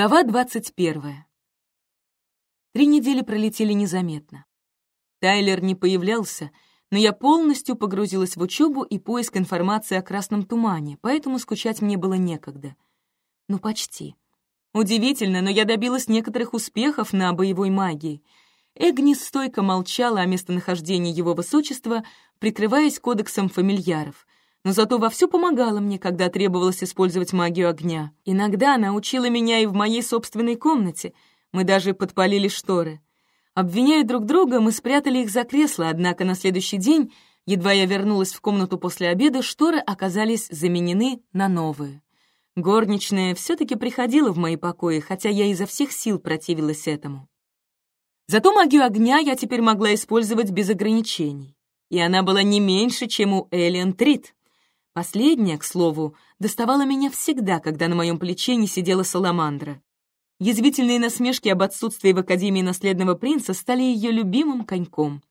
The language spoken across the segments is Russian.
Глава двадцать первая. Три недели пролетели незаметно. Тайлер не появлялся, но я полностью погрузилась в учебу и поиск информации о красном тумане, поэтому скучать мне было некогда. Ну, почти. Удивительно, но я добилась некоторых успехов на боевой магии. Эгнис стойко молчала о местонахождении его высочества, прикрываясь кодексом фамильяров, но зато вовсю помогала мне, когда требовалось использовать магию огня. Иногда она учила меня и в моей собственной комнате. Мы даже подпалили шторы. Обвиняя друг друга, мы спрятали их за кресло, однако на следующий день, едва я вернулась в комнату после обеда, шторы оказались заменены на новые. Горничная все-таки приходила в мои покои, хотя я изо всех сил противилась этому. Зато магию огня я теперь могла использовать без ограничений. И она была не меньше, чем у Элиан Трит. Последняя, к слову, доставала меня всегда, когда на моем плече не сидела саламандра. Язвительные насмешки об отсутствии в Академии наследного принца стали ее любимым коньком.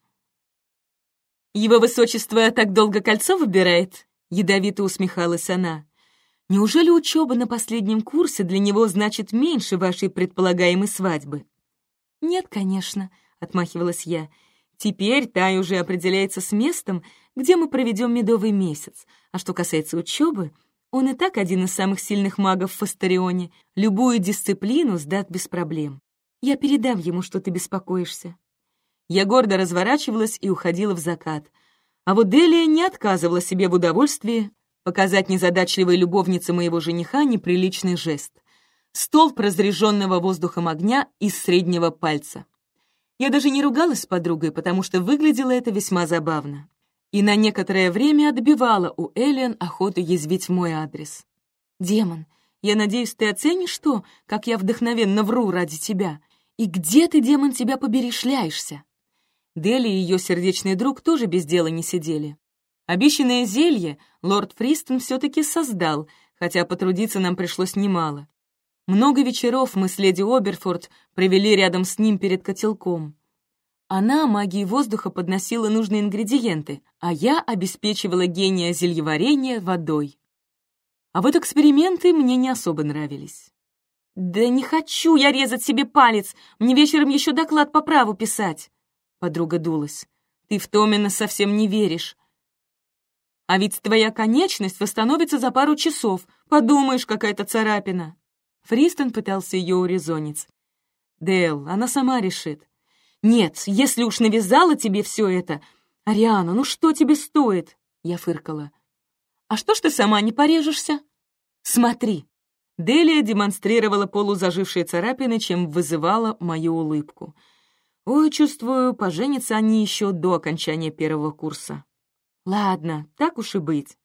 «Его высочество так долго кольцо выбирает?» — ядовито усмехалась она. «Неужели учеба на последнем курсе для него значит меньше вашей предполагаемой свадьбы?» «Нет, конечно», — отмахивалась я. «Теперь Тай уже определяется с местом, где мы проведем медовый месяц. А что касается учебы, он и так один из самых сильных магов в Фастарионе. Любую дисциплину сдаст без проблем. Я передам ему, что ты беспокоишься». Я гордо разворачивалась и уходила в закат. А вот Делия не отказывала себе в удовольствии показать незадачливой любовнице моего жениха неприличный жест. Столб разряженного воздухом огня из среднего пальца. Я даже не ругалась с подругой, потому что выглядело это весьма забавно и на некоторое время отбивала у Эллен охоту язвить в мой адрес. «Демон, я надеюсь, ты оценишь то, как я вдохновенно вру ради тебя. И где ты, демон, тебя побери, шляешься?» Дели и ее сердечный друг тоже без дела не сидели. Обещанное зелье лорд Фристон все-таки создал, хотя потрудиться нам пришлось немало. Много вечеров мы с леди Оберфорд провели рядом с ним перед котелком. Она магией воздуха подносила нужные ингредиенты, а я обеспечивала гения зельеварения водой. А вот эксперименты мне не особо нравились. «Да не хочу я резать себе палец! Мне вечером еще доклад по праву писать!» Подруга дулась. «Ты в Томина совсем не веришь. А ведь твоя конечность восстановится за пару часов. Подумаешь, какая-то царапина!» Фристон пытался ее урезонить. «Дэл, она сама решит. «Нет, если уж навязала тебе все это... Ариана, ну что тебе стоит?» Я фыркала. «А что ж ты сама не порежешься?» «Смотри!» Делия демонстрировала полузажившие царапины, чем вызывала мою улыбку. «Ой, чувствую, поженятся они еще до окончания первого курса». «Ладно, так уж и быть».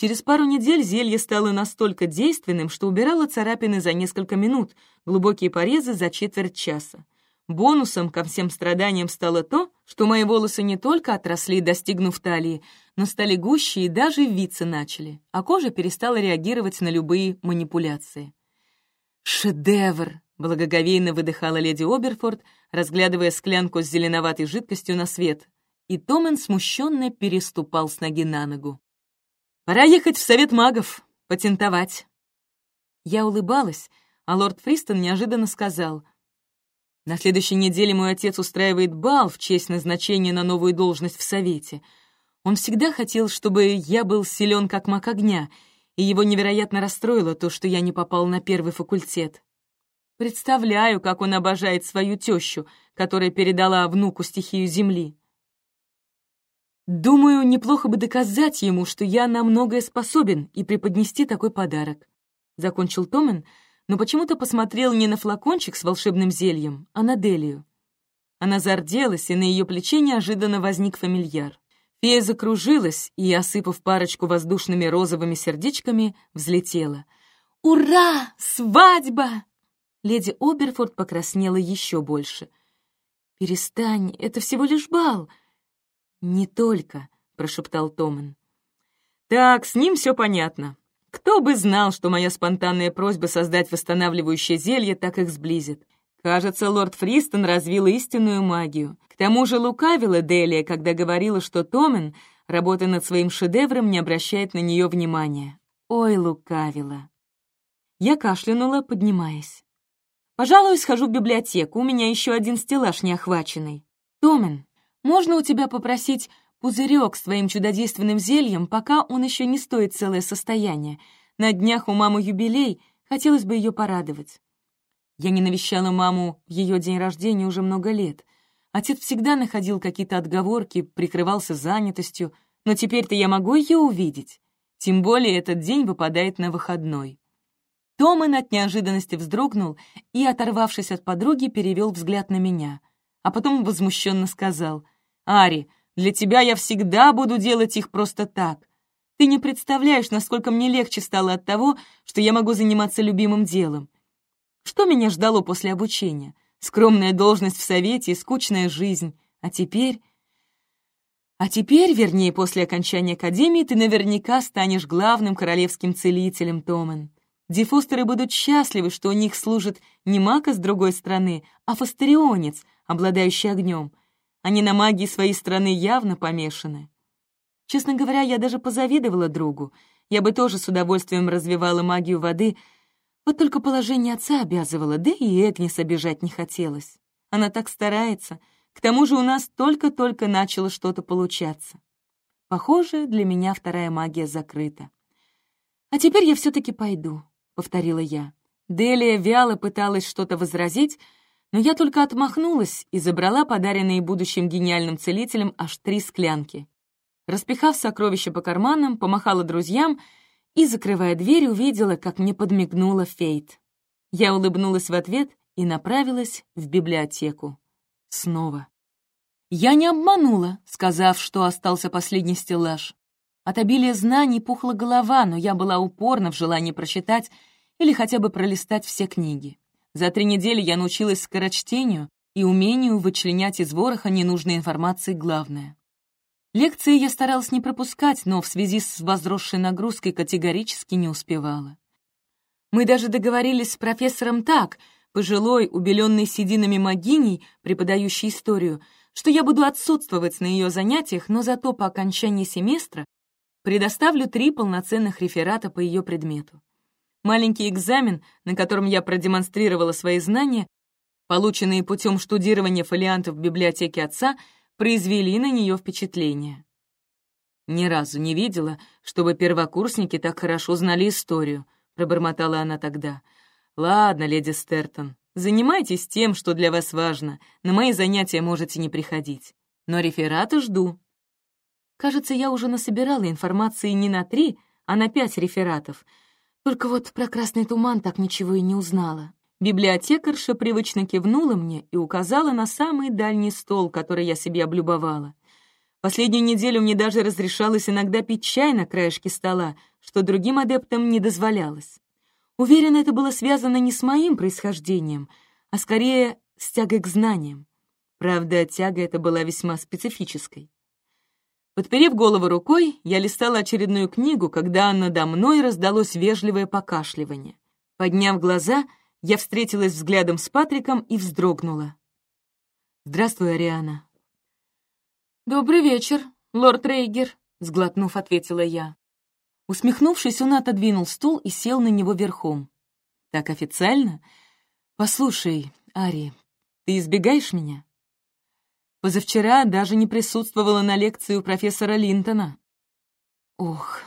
Через пару недель зелье стало настолько действенным, что убирало царапины за несколько минут, глубокие порезы за четверть часа. Бонусом ко всем страданиям стало то, что мои волосы не только отросли, достигнув талии, но стали гуще и даже виться начали, а кожа перестала реагировать на любые манипуляции. «Шедевр!» — благоговейно выдыхала леди Оберфорд, разглядывая склянку с зеленоватой жидкостью на свет, и Томен смущенно переступал с ноги на ногу. «Пора ехать в совет магов, патентовать!» Я улыбалась, а лорд Фристон неожиданно сказал — на следующей неделе мой отец устраивает бал в честь назначения на новую должность в Совете. Он всегда хотел, чтобы я был силен как маг огня, и его невероятно расстроило то, что я не попал на первый факультет. Представляю, как он обожает свою тещу, которая передала внуку стихию земли. Думаю, неплохо бы доказать ему, что я на многое способен, и преподнести такой подарок. Закончил Томен, — но почему-то посмотрел не на флакончик с волшебным зельем, а на Делию. Она зарделась, и на ее плече неожиданно возник фамильяр. Фея закружилась и, осыпав парочку воздушными розовыми сердечками, взлетела. «Ура! Свадьба!» Леди Оберфорд покраснела еще больше. «Перестань, это всего лишь бал!» «Не только», — прошептал Томан. «Так, с ним все понятно. Кто бы знал, что моя спонтанная просьба создать восстанавливающее зелье так их сблизит. Кажется, лорд Фристон развил истинную магию. К тому же лукавила Делия, когда говорила, что Томен, работая над своим шедевром, не обращает на нее внимания. Ой, лукавила. Я кашлянула, поднимаясь. Пожалуй, схожу в библиотеку, у меня еще один стеллаж неохваченный. Томен, можно у тебя попросить пузырек с твоим чудодейственным зельем, пока он еще не стоит целое состояние. На днях у мамы юбилей, хотелось бы ее порадовать. Я не навещала маму в ее день рождения уже много лет. Отец всегда находил какие-то отговорки, прикрывался занятостью, но теперь-то я могу ее увидеть. Тем более этот день выпадает на выходной. Томан от неожиданности вздрогнул и, оторвавшись от подруги, перевел взгляд на меня, а потом возмущенно сказал, «Ари, для тебя я всегда буду делать их просто так. Ты не представляешь, насколько мне легче стало от того, что я могу заниматься любимым делом. Что меня ждало после обучения? Скромная должность в совете и скучная жизнь. А теперь... А теперь, вернее, после окончания академии, ты наверняка станешь главным королевским целителем, Томен. Дифустеры будут счастливы, что у них служит не мака с другой стороны, а фастерионец, обладающий огнем. Они на магии своей страны явно помешаны. Честно говоря, я даже позавидовала другу. Я бы тоже с удовольствием развивала магию воды, вот только положение отца обязывало, да и Эгнис обижать не хотелось. Она так старается. К тому же у нас только-только начало что-то получаться. Похоже, для меня вторая магия закрыта. «А теперь я все-таки пойду», — повторила я. Делия вяло пыталась что-то возразить, но я только отмахнулась и забрала подаренные будущим гениальным целителям аж три склянки. Распихав сокровища по карманам, помахала друзьям — и, закрывая дверь, увидела, как мне подмигнула Фейт. Я улыбнулась в ответ и направилась в библиотеку. Снова. Я не обманула, сказав, что остался последний стеллаж. От обилия знаний пухла голова, но я была упорна в желании прочитать или хотя бы пролистать все книги. За три недели я научилась скорочтению и умению вычленять из вороха ненужной информации главное. Лекции я старалась не пропускать, но в связи с возросшей нагрузкой категорически не успевала. Мы даже договорились с профессором так, пожилой, убеленной сединами могиней, преподающей историю, что я буду отсутствовать на ее занятиях, но зато по окончании семестра предоставлю три полноценных реферата по ее предмету. Маленький экзамен, на котором я продемонстрировала свои знания, полученные путем штудирования фолиантов в библиотеке отца — произвели на нее впечатление. «Ни разу не видела, чтобы первокурсники так хорошо знали историю», — пробормотала она тогда. «Ладно, леди Стертон, занимайтесь тем, что для вас важно. На мои занятия можете не приходить. Но рефераты жду». Кажется, я уже насобирала информации не на три, а на пять рефератов. Только вот про красный туман так ничего и не узнала. Библиотекарша привычно кивнула мне и указала на самый дальний стол, который я себе облюбовала. Последнюю неделю мне даже разрешалось иногда пить чай на краешке стола, что другим адептам не дозволялось. Уверена, это было связано не с моим происхождением, а скорее с тягой к знаниям. Правда, тяга эта была весьма специфической. Подперев голову рукой, я листала очередную книгу, когда надо мной раздалось вежливое покашливание. Подняв глаза — я встретилась взглядом с Патриком и вздрогнула. «Здравствуй, Ариана». «Добрый вечер, лорд Рейгер», — сглотнув, ответила я. Усмехнувшись, он отодвинул стул и сел на него верхом. «Так официально? Послушай, Ари, ты избегаешь меня?» Позавчера даже не присутствовала на лекции у профессора Линтона. Ох,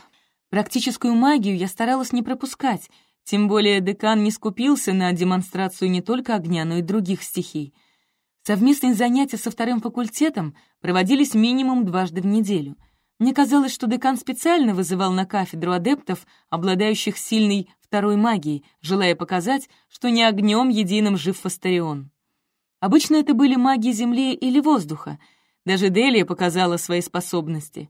практическую магию я старалась не пропускать, тем более декан не скупился на демонстрацию не только огня, но и других стихий. Совместные занятия со вторым факультетом проводились минимум дважды в неделю. Мне казалось, что декан специально вызывал на кафедру адептов, обладающих сильной второй магией, желая показать, что не огнем единым жив Фастарион. Обычно это были маги земли или воздуха. Даже Делия показала свои способности.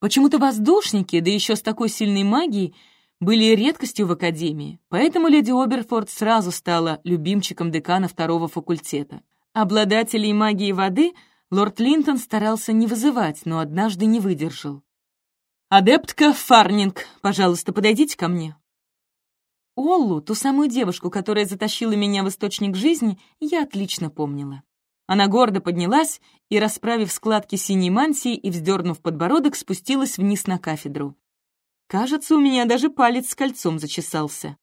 Почему-то воздушники, да еще с такой сильной магией, были редкостью в Академии, поэтому леди Оберфорд сразу стала любимчиком декана второго факультета. Обладателей магии воды лорд Линтон старался не вызывать, но однажды не выдержал. «Адептка Фарнинг, пожалуйста, подойдите ко мне». Оллу, ту самую девушку, которая затащила меня в источник жизни, я отлично помнила. Она гордо поднялась и, расправив складки синей мантии и вздернув подбородок, спустилась вниз на кафедру. Кажется, у меня даже палец с кольцом зачесался.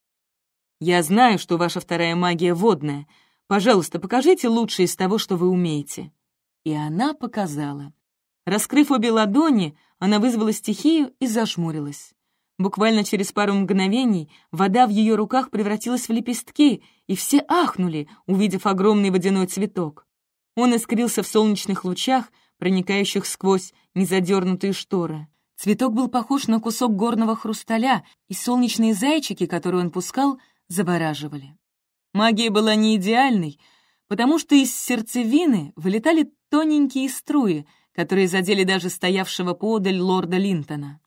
Я знаю, что ваша вторая магия водная. Пожалуйста, покажите лучшее из того, что вы умеете». И она показала. Раскрыв обе ладони, она вызвала стихию и зажмурилась. Буквально через пару мгновений вода в ее руках превратилась в лепестки, и все ахнули, увидев огромный водяной цветок. Он искрился в солнечных лучах, проникающих сквозь незадернутые шторы. Цветок был похож на кусок горного хрусталя, и солнечные зайчики, которые он пускал, завораживали. Магия была не идеальной, потому что из сердцевины вылетали тоненькие струи, которые задели даже стоявшего поодаль лорда Линтона.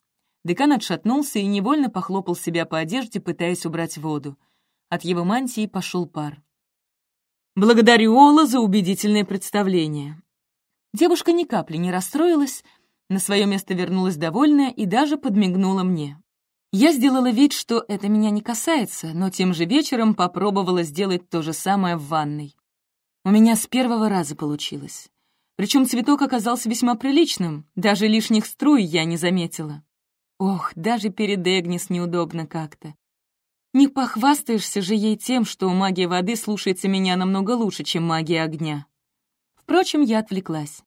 Декан отшатнулся и невольно похлопал себя по одежде, пытаясь убрать воду. От его мантии пошел пар. «Благодарю Ола за убедительное представление». Девушка ни капли не расстроилась, на свое место вернулась довольная и даже подмигнула мне. Я сделала вид, что это меня не касается, но тем же вечером попробовала сделать то же самое в ванной. У меня с первого раза получилось. Причем цветок оказался весьма приличным, даже лишних струй я не заметила. Ох, даже перед Эгнис неудобно как-то. Не похвастаешься же ей тем, что магия воды слушается меня намного лучше, чем магия огня. Впрочем, я отвлеклась.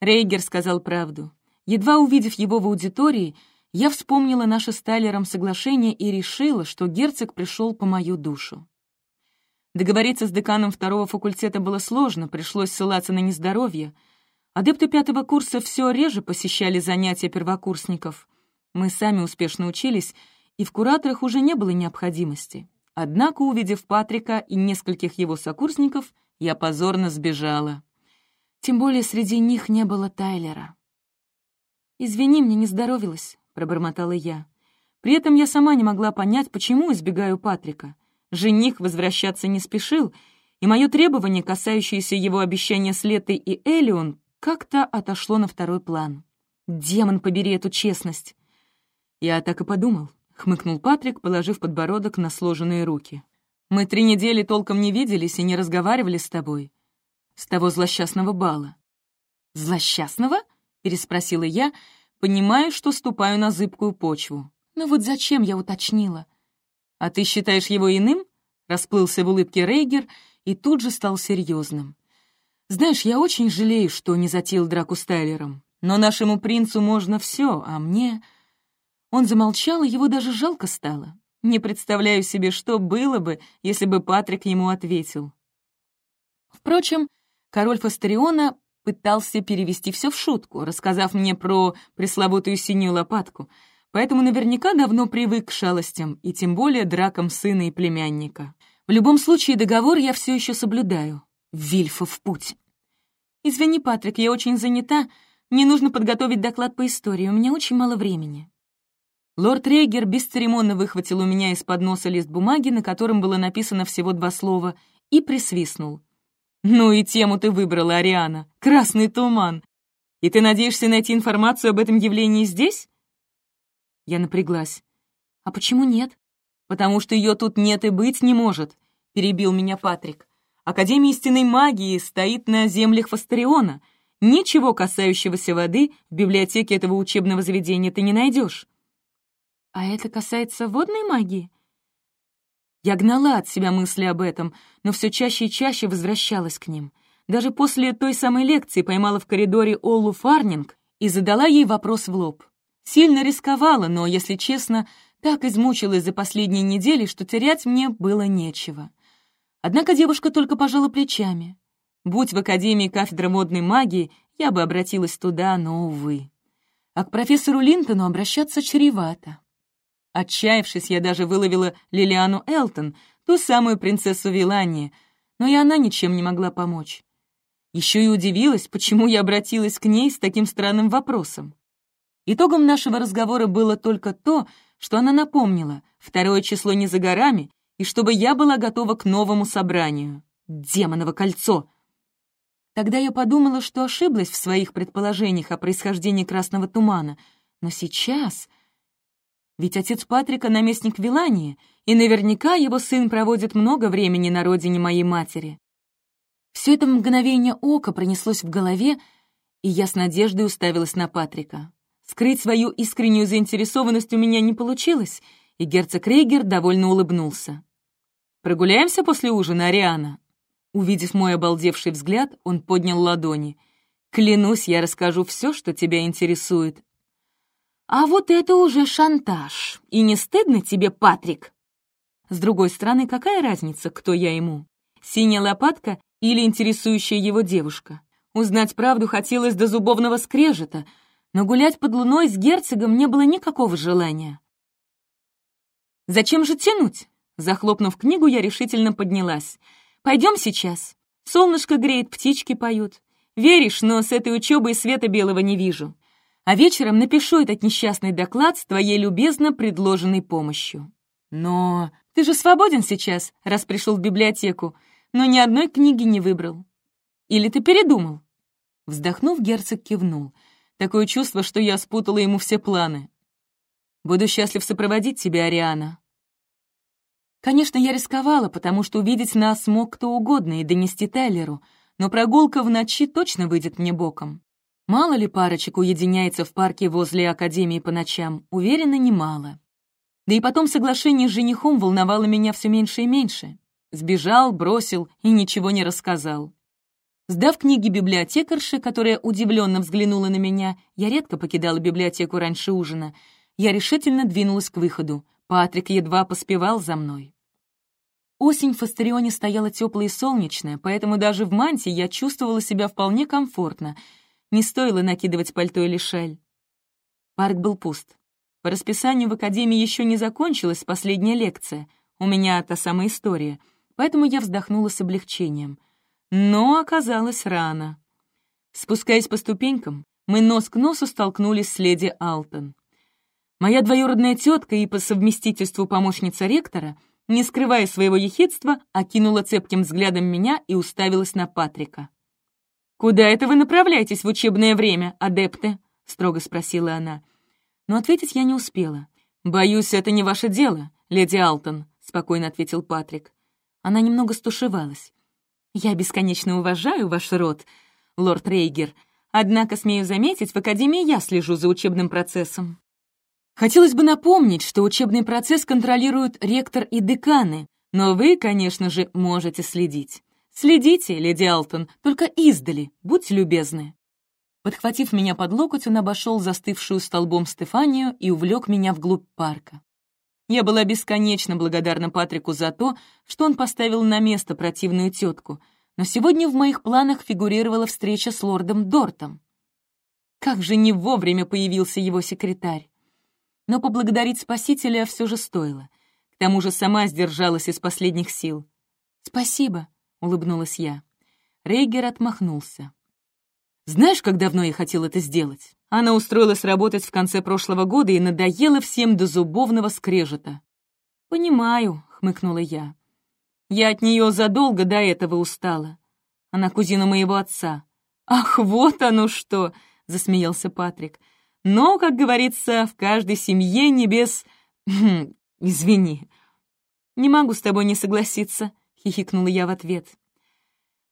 Рейгер сказал правду. Едва увидев его в аудитории, я вспомнила наше с Тайлером соглашение и решила, что герцог пришел по мою душу. Договориться с деканом второго факультета было сложно, пришлось ссылаться на нездоровье. Адепты пятого курса все реже посещали занятия первокурсников — мы сами успешно учились, и в кураторах уже не было необходимости. Однако, увидев Патрика и нескольких его сокурсников, я позорно сбежала. Тем более среди них не было Тайлера. «Извини, мне не здоровилось», — пробормотала я. При этом я сама не могла понять, почему избегаю Патрика. Жених возвращаться не спешил, и мое требование, касающееся его обещания с Летой и Элион, как-то отошло на второй план. Демон побери эту честность. «Я так и подумал», — хмыкнул Патрик, положив подбородок на сложенные руки. «Мы три недели толком не виделись и не разговаривали с тобой. С того злосчастного бала». «Злосчастного?» — переспросила я, понимая, что ступаю на зыбкую почву. «Ну вот зачем я уточнила?» «А ты считаешь его иным?» — расплылся в улыбке Рейгер и тут же стал серьезным. «Знаешь, я очень жалею, что не затеял драку с Тайлером, но нашему принцу можно все, а мне...» Он замолчал, и его даже жалко стало. Не представляю себе, что было бы, если бы Патрик ему ответил. Впрочем, король Фастериона пытался перевести все в шутку, рассказав мне про пресловутую синюю лопатку, поэтому наверняка давно привык к шалостям и тем более дракам сына и племянника. В любом случае договор я все еще соблюдаю. Вильфа в путь. «Извини, Патрик, я очень занята. Мне нужно подготовить доклад по истории, у меня очень мало времени». Лорд Рейгер бесцеремонно выхватил у меня из-под носа лист бумаги, на котором было написано всего два слова, и присвистнул. «Ну и тему ты выбрала, Ариана. Красный туман. И ты надеешься найти информацию об этом явлении здесь?» Я напряглась. «А почему нет?» «Потому что ее тут нет и быть не может», — перебил меня Патрик. «Академия истинной магии стоит на землях Фастериона. Ничего касающегося воды в библиотеке этого учебного заведения ты не найдешь. А это касается водной магии? Я гнала от себя мысли об этом, но все чаще и чаще возвращалась к ним. Даже после той самой лекции поймала в коридоре Оллу Фарнинг и задала ей вопрос в лоб. Сильно рисковала, но, если честно, так измучилась за последние недели, что терять мне было нечего. Однако девушка только пожала плечами. Будь в Академии кафедра модной магии, я бы обратилась туда, но, увы. А к профессору Линтону обращаться чревато. Отчаявшись, я даже выловила Лилиану Элтон, ту самую принцессу Вилании, но и она ничем не могла помочь. Еще и удивилась, почему я обратилась к ней с таким странным вопросом. Итогом нашего разговора было только то, что она напомнила, второе число не за горами, и чтобы я была готова к новому собранию. Демоново кольцо! Тогда я подумала, что ошиблась в своих предположениях о происхождении красного тумана, но сейчас ведь отец Патрика — наместник Вилании, и наверняка его сын проводит много времени на родине моей матери. Все это мгновение ока пронеслось в голове, и я с надеждой уставилась на Патрика. Скрыть свою искреннюю заинтересованность у меня не получилось, и герцог Рейгер довольно улыбнулся. Прогуляемся после ужина, Ариана?» Увидев мой обалдевший взгляд, он поднял ладони. «Клянусь, я расскажу все, что тебя интересует». «А вот это уже шантаж. И не стыдно тебе, Патрик?» С другой стороны, какая разница, кто я ему? Синяя лопатка или интересующая его девушка? Узнать правду хотелось до зубовного скрежета, но гулять под луной с герцогом не было никакого желания. «Зачем же тянуть?» Захлопнув книгу, я решительно поднялась. «Пойдем сейчас. Солнышко греет, птички поют. Веришь, но с этой учебой света белого не вижу. А вечером напишу этот несчастный доклад с твоей любезно предложенной помощью. Но ты же свободен сейчас, раз пришел в библиотеку, но ни одной книги не выбрал. Или ты передумал?» Вздохнув, герцог кивнул. Такое чувство, что я спутала ему все планы. «Буду счастлив сопроводить тебя, Ариана». Конечно, я рисковала, потому что увидеть нас мог кто угодно и донести Тайлеру, но прогулка в ночи точно выйдет мне боком. Мало ли парочек уединяется в парке возле Академии по ночам, уверена, немало. Да и потом соглашение с женихом волновало меня все меньше и меньше. Сбежал, бросил и ничего не рассказал. Сдав книги библиотекарши, которая удивленно взглянула на меня, я редко покидала библиотеку раньше ужина, я решительно двинулась к выходу. Патрик едва поспевал за мной. Осень в Фастерионе стояла теплая и солнечная, поэтому даже в мантии я чувствовала себя вполне комфортно. Не стоило накидывать пальто или шаль. Парк был пуст. По расписанию в академии еще не закончилась последняя лекция. У меня та самая история, поэтому я вздохнула с облегчением — но оказалось рано. Спускаясь по ступенькам, мы нос к носу столкнулись с леди Алтон. Моя двоюродная тетка и по совместительству помощница ректора, не скрывая своего ехидства, окинула цепким взглядом меня и уставилась на Патрика. «Куда это вы направляетесь в учебное время, адепты?» — строго спросила она. Но ответить я не успела. «Боюсь, это не ваше дело, леди Алтон», — спокойно ответил Патрик. Она немного стушевалась. «Я бесконечно уважаю ваш род, лорд Рейгер, однако, смею заметить, в Академии я слежу за учебным процессом. Хотелось бы напомнить, что учебный процесс контролируют ректор и деканы, но вы, конечно же, можете следить. Следите, леди Алтон, только издали, будьте любезны». Подхватив меня под локоть, он обошел застывшую столбом Стефанию и увлек меня вглубь парка. Я была бесконечно благодарна Патрику за то, что он поставил на место противную тетку, но сегодня в моих планах фигурировала встреча с лордом Дортом. Как же не вовремя появился его секретарь. Но поблагодарить спасителя все же стоило. К тому же сама сдержалась из последних сил. «Спасибо», — улыбнулась я. Рейгер отмахнулся. «Знаешь, как давно я хотел это сделать? Она устроилась работать в конце прошлого года и надоела всем до зубовного скрежета. «Понимаю», — хмыкнула я. «Я от нее задолго до этого устала. Она кузина моего отца». «Ах, вот оно что!» — засмеялся Патрик. «Но, как говорится, в каждой семье не без... Хм, извини». «Не могу с тобой не согласиться», — хихикнула я в ответ.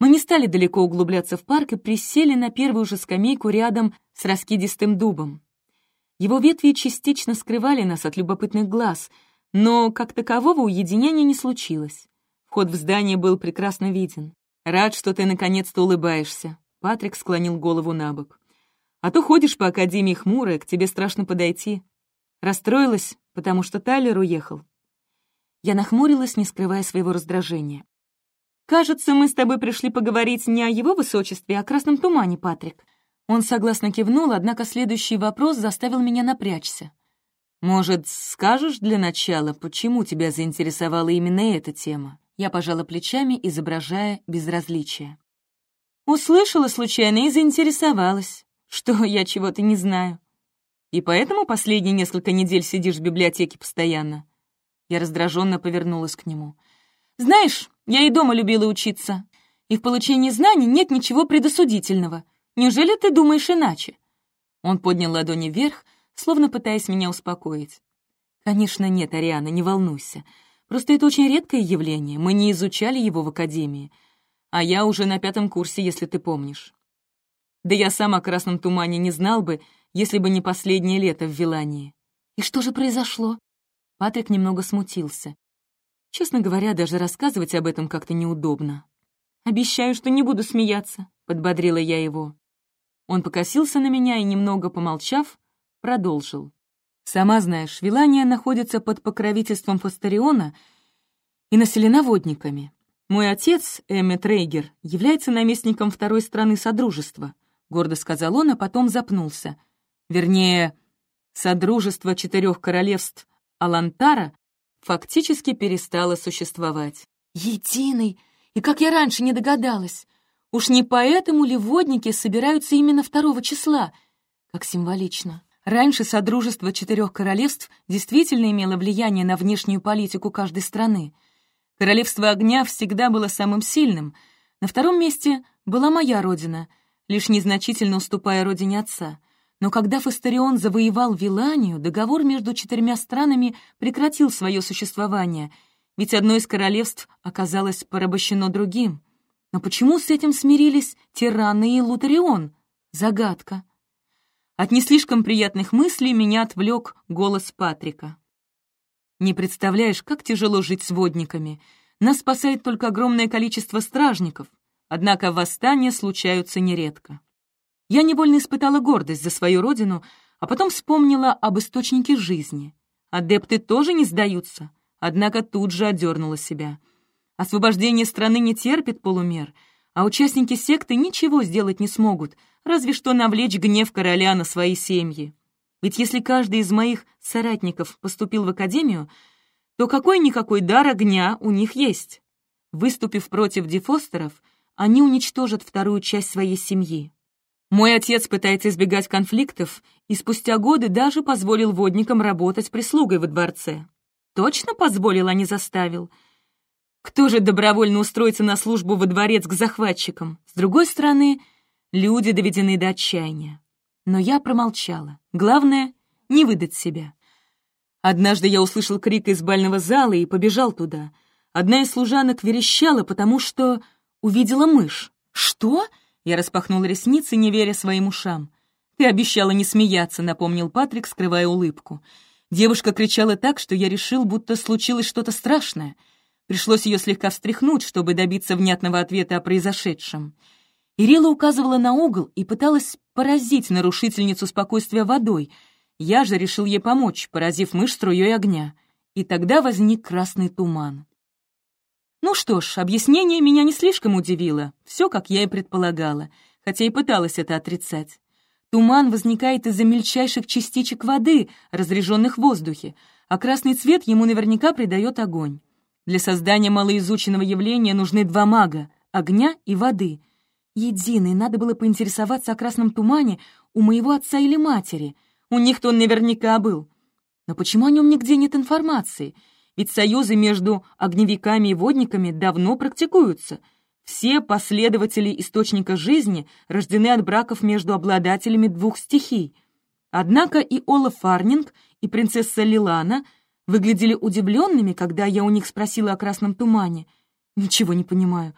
Мы не стали далеко углубляться в парк и присели на первую же скамейку рядом с раскидистым дубом. Его ветви частично скрывали нас от любопытных глаз, но как такового уединения не случилось. Вход в здание был прекрасно виден. «Рад, что ты наконец-то улыбаешься», — Патрик склонил голову на бок. «А то ходишь по Академии хмурая, к тебе страшно подойти. Расстроилась, потому что Тайлер уехал». Я нахмурилась, не скрывая своего раздражения. «Кажется, мы с тобой пришли поговорить не о его высочестве, а о красном тумане, Патрик». Он согласно кивнул, однако следующий вопрос заставил меня напрячься. «Может, скажешь для начала, почему тебя заинтересовала именно эта тема?» Я пожала плечами, изображая безразличие. Услышала случайно и заинтересовалась. Что, я чего-то не знаю. И поэтому последние несколько недель сидишь в библиотеке постоянно. Я раздраженно повернулась к нему. Знаешь, я и дома любила учиться. И в получении знаний нет ничего предосудительного. Неужели ты думаешь иначе?» Он поднял ладони вверх, словно пытаясь меня успокоить. «Конечно нет, Ариана, не волнуйся. Просто это очень редкое явление, мы не изучали его в академии. А я уже на пятом курсе, если ты помнишь. Да я сам о красном тумане не знал бы, если бы не последнее лето в Вилании. И что же произошло?» Патрик немного смутился. Честно говоря, даже рассказывать об этом как-то неудобно. «Обещаю, что не буду смеяться», — подбодрила я его. Он покосился на меня и, немного помолчав, продолжил. «Сама знаешь, Вилания находится под покровительством Фастариона и населена водниками. Мой отец, Эммет Рейгер, является наместником второй страны Содружества», — гордо сказал он, а потом запнулся. Вернее, Содружество четырех королевств Алантара фактически перестало существовать. «Единый! И как я раньше не догадалась! Уж не поэтому ли водники собираются именно второго числа? Как символично!» Раньше Содружество Четырех Королевств действительно имело влияние на внешнюю политику каждой страны. Королевство Огня всегда было самым сильным. На втором месте была моя родина, лишь незначительно уступая родине отца. Но когда Фастарион завоевал Виланию, договор между четырьмя странами прекратил свое существование, ведь одно из королевств оказалось порабощено другим. Но почему с этим смирились Тираны и Лутарион? Загадка. От не слишком приятных мыслей меня отвлек голос Патрика. «Не представляешь, как тяжело жить с водниками. Нас спасает только огромное количество стражников, однако восстания случаются нередко». Я невольно испытала гордость за свою родину, а потом вспомнила об источнике жизни. Адепты тоже не сдаются, однако тут же одернула себя. Освобождение страны не терпит полумер — а участники секты ничего сделать не смогут, разве что навлечь гнев короля на свои семьи. Ведь если каждый из моих соратников поступил в академию, то какой-никакой дар огня у них есть. Выступив против дефостеров, они уничтожат вторую часть своей семьи. Мой отец пытается избегать конфликтов и спустя годы даже позволил водникам работать прислугой во дворце. Точно позволил, а не заставил — кто же добровольно устроится на службу во дворец к захватчикам? С другой стороны, люди доведены до отчаяния. Но я промолчала. Главное — не выдать себя. Однажды я услышал крик из бального зала и побежал туда. Одна из служанок верещала, потому что увидела мышь. «Что?» — я распахнул ресницы, не веря своим ушам. «Ты обещала не смеяться», — напомнил Патрик, скрывая улыбку. Девушка кричала так, что я решил, будто случилось что-то страшное — Пришлось ее слегка встряхнуть, чтобы добиться внятного ответа о произошедшем. Ирила указывала на угол и пыталась поразить нарушительницу спокойствия водой. Я же решил ей помочь, поразив мышь струей огня. И тогда возник красный туман. Ну что ж, объяснение меня не слишком удивило. Все, как я и предполагала, хотя и пыталась это отрицать. Туман возникает из-за мельчайших частичек воды, разреженных в воздухе, а красный цвет ему наверняка придает огонь. Для создания малоизученного явления нужны два мага — огня и воды. Единый, надо было поинтересоваться о красном тумане у моего отца или матери. У них-то он наверняка был. Но почему о нем нигде нет информации? Ведь союзы между огневиками и водниками давно практикуются. Все последователи источника жизни рождены от браков между обладателями двух стихий. Однако и Ола Фарнинг, и принцесса Лилана — выглядели удивленными, когда я у них спросила о красном тумане. Ничего не понимаю.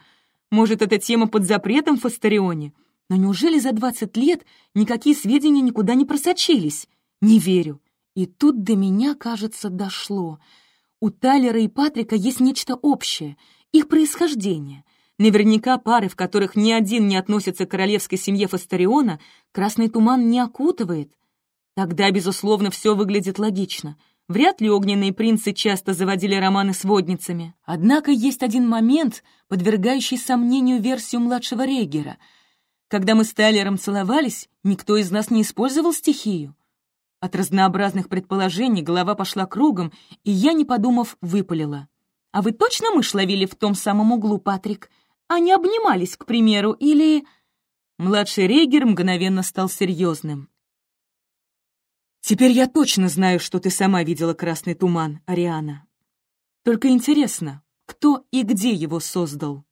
Может, эта тема под запретом в Фастарионе? Но неужели за двадцать лет никакие сведения никуда не просочились? Не верю. И тут до меня, кажется, дошло. У Тайлера и Патрика есть нечто общее — их происхождение. Наверняка пары, в которых ни один не относится к королевской семье Фастариона, красный туман не окутывает. Тогда, безусловно, все выглядит логично — Вряд ли огненные принцы часто заводили романы с водницами. Однако есть один момент, подвергающий сомнению версию младшего Рейгера. Когда мы с Тайлером целовались, никто из нас не использовал стихию. От разнообразных предположений голова пошла кругом, и я, не подумав, выпалила. «А вы точно мышь ловили в том самом углу, Патрик? Они обнимались, к примеру, или...» Младший Рейгер мгновенно стал серьезным. Теперь я точно знаю, что ты сама видела красный туман, Ариана. Только интересно, кто и где его создал?»